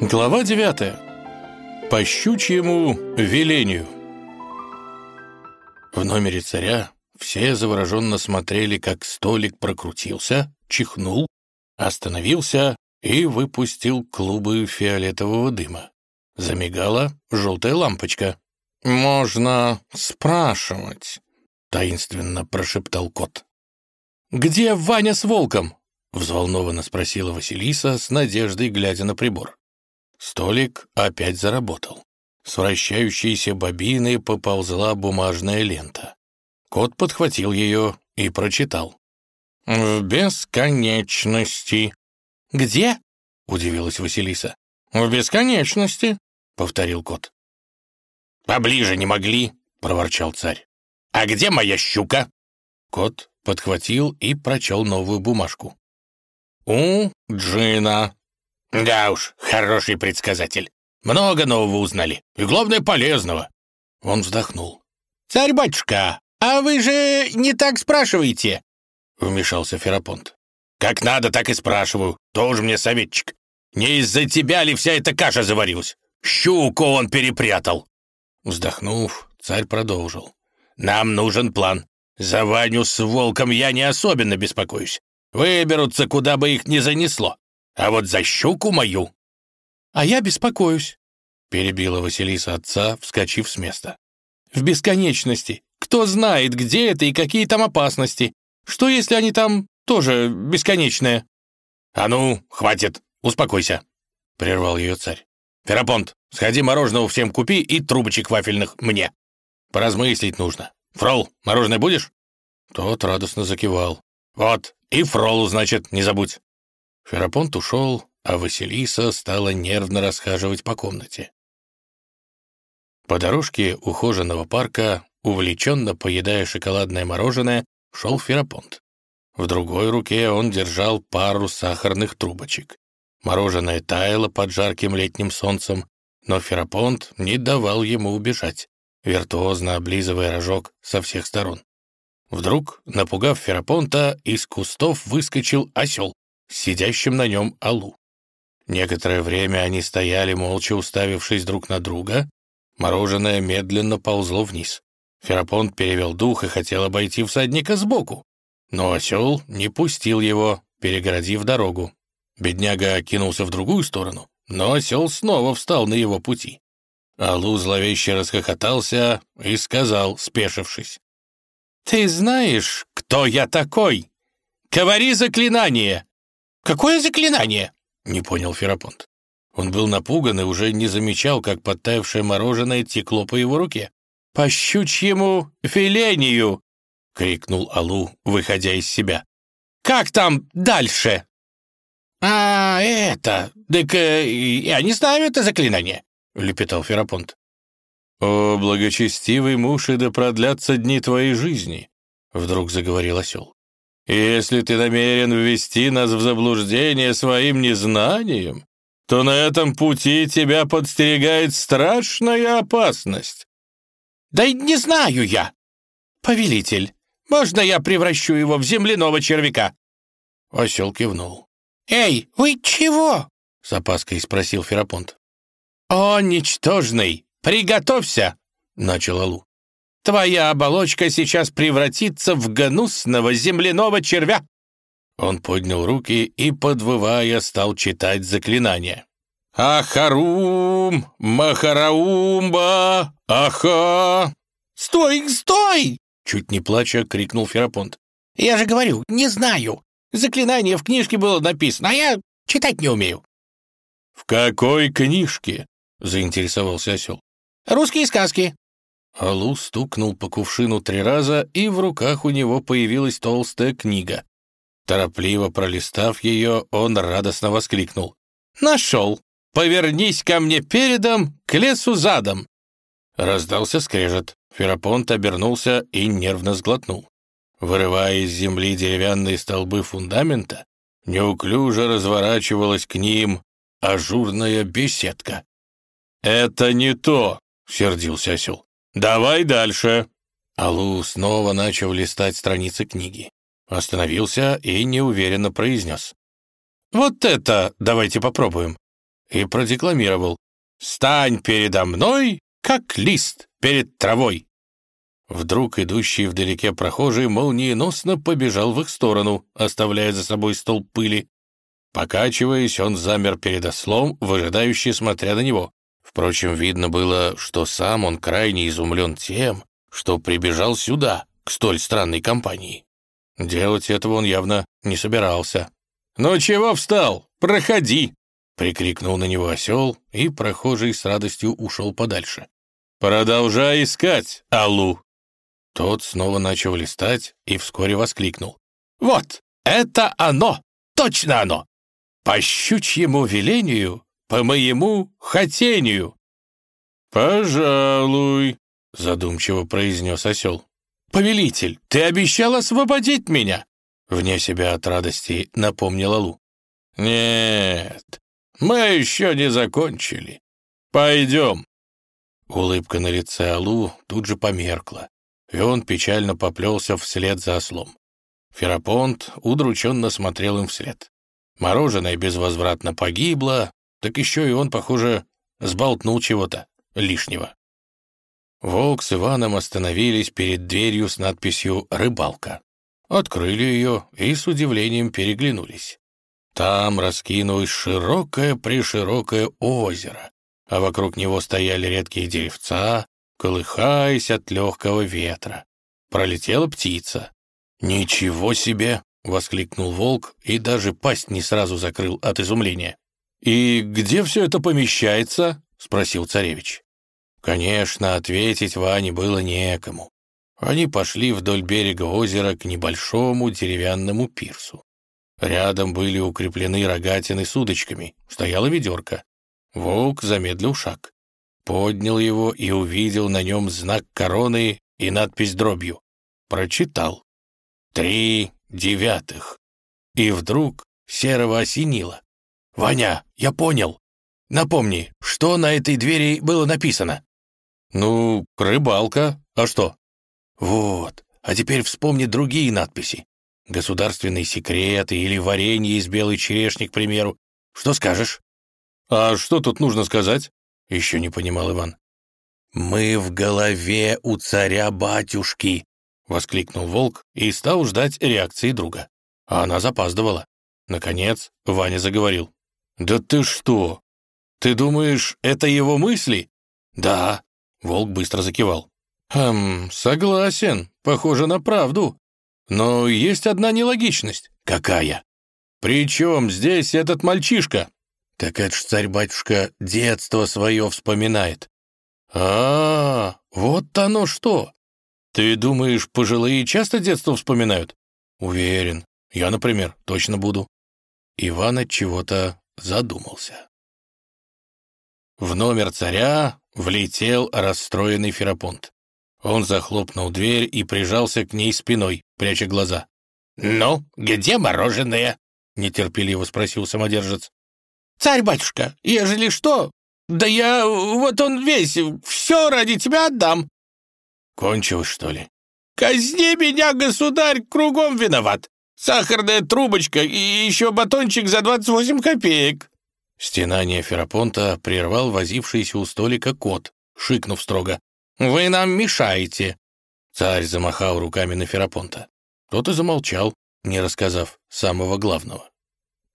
Глава 9. По щучьему велению. В номере царя все завороженно смотрели, как столик прокрутился, чихнул, остановился и выпустил клубы фиолетового дыма. Замигала желтая лампочка. «Можно спрашивать», — таинственно прошептал кот. «Где Ваня с волком?» — взволнованно спросила Василиса с надеждой, глядя на прибор. Столик опять заработал. С вращающейся бобины поползла бумажная лента. Кот подхватил ее и прочитал. «В бесконечности». «Где?» — удивилась Василиса. «В бесконечности», — повторил кот. «Поближе не могли», — проворчал царь. «А где моя щука?» Кот подхватил и прочел новую бумажку. «У Джина «Да уж, хороший предсказатель. Много нового узнали. И, главное, полезного». Он вздохнул. «Царь-батюшка, а вы же не так спрашиваете?» Вмешался Ферапонт. «Как надо, так и спрашиваю. Тоже мне советчик. Не из-за тебя ли вся эта каша заварилась? Щуку он перепрятал». Вздохнув, царь продолжил. «Нам нужен план. За Ваню с волком я не особенно беспокоюсь. Выберутся, куда бы их ни занесло. А вот за щуку мою...» «А я беспокоюсь», — перебила Василиса отца, вскочив с места. «В бесконечности. Кто знает, где это и какие там опасности? Что, если они там тоже бесконечные?» «А ну, хватит, успокойся», — прервал ее царь. «Ферапонт, сходи мороженого всем купи и трубочек вафельных мне. Поразмыслить нужно. Фрол, мороженое будешь?» Тот радостно закивал. «Вот, и фролу, значит, не забудь». Ферапонт ушел, а Василиса стала нервно расхаживать по комнате. По дорожке ухоженного парка, увлеченно поедая шоколадное мороженое, шел Ферапонт. В другой руке он держал пару сахарных трубочек. Мороженое таяло под жарким летним солнцем, но Ферапонт не давал ему убежать, виртуозно облизывая рожок со всех сторон. Вдруг, напугав Ферапонта, из кустов выскочил осел сидящим на нем Алу. Некоторое время они стояли, молча уставившись друг на друга. Мороженое медленно ползло вниз. Ферапонт перевел дух и хотел обойти всадника сбоку. Но осел не пустил его, перегородив дорогу. Бедняга кинулся в другую сторону, но осел снова встал на его пути. Алу зловеще расхохотался и сказал, спешившись. «Ты знаешь, кто я такой? Говори заклинание!» «Какое заклинание?» — не понял Ферапонт. Он был напуган и уже не замечал, как подтаявшее мороженое текло по его руке. «По щучьему филению!» — крикнул Алу, выходя из себя. «Как там дальше?» «А, это... Так э, я не знаю это заклинание», — лепетал Ферапонт. «О, благочестивый муж, и да продлятся дни твоей жизни», — вдруг заговорил осел. Если ты намерен ввести нас в заблуждение своим незнанием, то на этом пути тебя подстерегает страшная опасность». «Да не знаю я!» «Повелитель, можно я превращу его в земляного червяка?» Осел кивнул. «Эй, вы чего?» — с опаской спросил Ферапонт. «О, ничтожный, приготовься!» — начал Алу. Твоя оболочка сейчас превратится в гнусного земляного червя!» Он поднял руки и, подвывая, стал читать заклинание. «Ахарум! Махараумба! Аха!» «Стой, стой!» — чуть не плача крикнул Ферапонт. «Я же говорю, не знаю. Заклинание в книжке было написано, а я читать не умею». «В какой книжке?» — заинтересовался осел. «Русские сказки», Алу стукнул по кувшину три раза, и в руках у него появилась толстая книга. Торопливо пролистав ее, он радостно воскликнул. «Нашел! Повернись ко мне передом, к лесу задом!» Раздался скрежет. Ферапонт обернулся и нервно сглотнул. Вырывая из земли деревянные столбы фундамента, неуклюже разворачивалась к ним ажурная беседка. «Это не то!» — сердился осел. «Давай дальше!» Алу снова начал листать страницы книги. Остановился и неуверенно произнес. «Вот это давайте попробуем. и продекламировал «Стань передо мной, как лист перед травой». Вдруг идущий вдалеке прохожий молниеносно побежал в их сторону, оставляя за собой столб пыли. Покачиваясь, он замер перед ослом, выжидающий, смотря на него. Впрочем, видно было, что сам он крайне изумлен тем, что прибежал сюда, к столь странной компании. Делать этого он явно не собирался. «Ну чего встал? Проходи!» — прикрикнул на него осел, и прохожий с радостью ушел подальше. «Продолжай искать, Аллу!» Тот снова начал листать и вскоре воскликнул. «Вот, это оно! Точно оно! По щучьему велению, по моему хотению!» «Пожалуй», — задумчиво произнес осел. «Повелитель, ты обещал освободить меня!» Вне себя от радости напомнила Лу. «Нет, мы еще не закончили. Пойдем». Улыбка на лице Алу тут же померкла, и он печально поплелся вслед за ослом. Ферапонт удрученно смотрел им вслед. Мороженое безвозвратно погибло, так еще и он, похоже, сболтнул чего-то лишнего. Волк с Иваном остановились перед дверью с надписью «Рыбалка». Открыли ее и с удивлением переглянулись. Там раскинулось широкое-приширокое озеро, а вокруг него стояли редкие деревца, колыхаясь от легкого ветра. Пролетела птица. «Ничего себе!» — воскликнул волк и даже пасть не сразу закрыл от изумления. «И где все это помещается?» — спросил царевич. Конечно, ответить Ване было некому. Они пошли вдоль берега озера к небольшому деревянному пирсу. Рядом были укреплены рогатины с удочками, стояла ведерко. Волк замедлил шаг, поднял его и увидел на нем знак короны и надпись дробью. Прочитал. «Три девятых». И вдруг Серого осенило. «Ваня, я понял. Напомни, что на этой двери было написано?» «Ну, рыбалка. А что?» «Вот. А теперь вспомни другие надписи. Государственный секрет или варенье из белой черешни, к примеру. Что скажешь?» «А что тут нужно сказать?» — еще не понимал Иван. «Мы в голове у царя-батюшки!» — воскликнул волк и стал ждать реакции друга. А она запаздывала. Наконец Ваня заговорил. «Да ты что? Ты думаешь, это его мысли?» «Да, Волк быстро закивал. «Хм, согласен, похоже на правду. Но есть одна нелогичность». «Какая?» «Причем здесь этот мальчишка?» «Так это ж царь-батюшка детство свое вспоминает». А, -а, а вот оно что! Ты думаешь, пожилые часто детство вспоминают?» «Уверен. Я, например, точно буду». Иван от чего-то задумался. В номер царя влетел расстроенный Ферапонт. Он захлопнул дверь и прижался к ней спиной, пряча глаза. «Ну, где мороженое?» — нетерпеливо спросил самодержец. «Царь-батюшка, ежели что, да я, вот он весь, все ради тебя отдам». «Кончилось, что ли?» «Казни меня, государь, кругом виноват. Сахарная трубочка и еще батончик за двадцать восемь копеек». Стенание Ферапонта прервал возившийся у столика кот, шикнув строго. «Вы нам мешаете!» Царь замахал руками на Ферапонта. Тот и замолчал, не рассказав самого главного.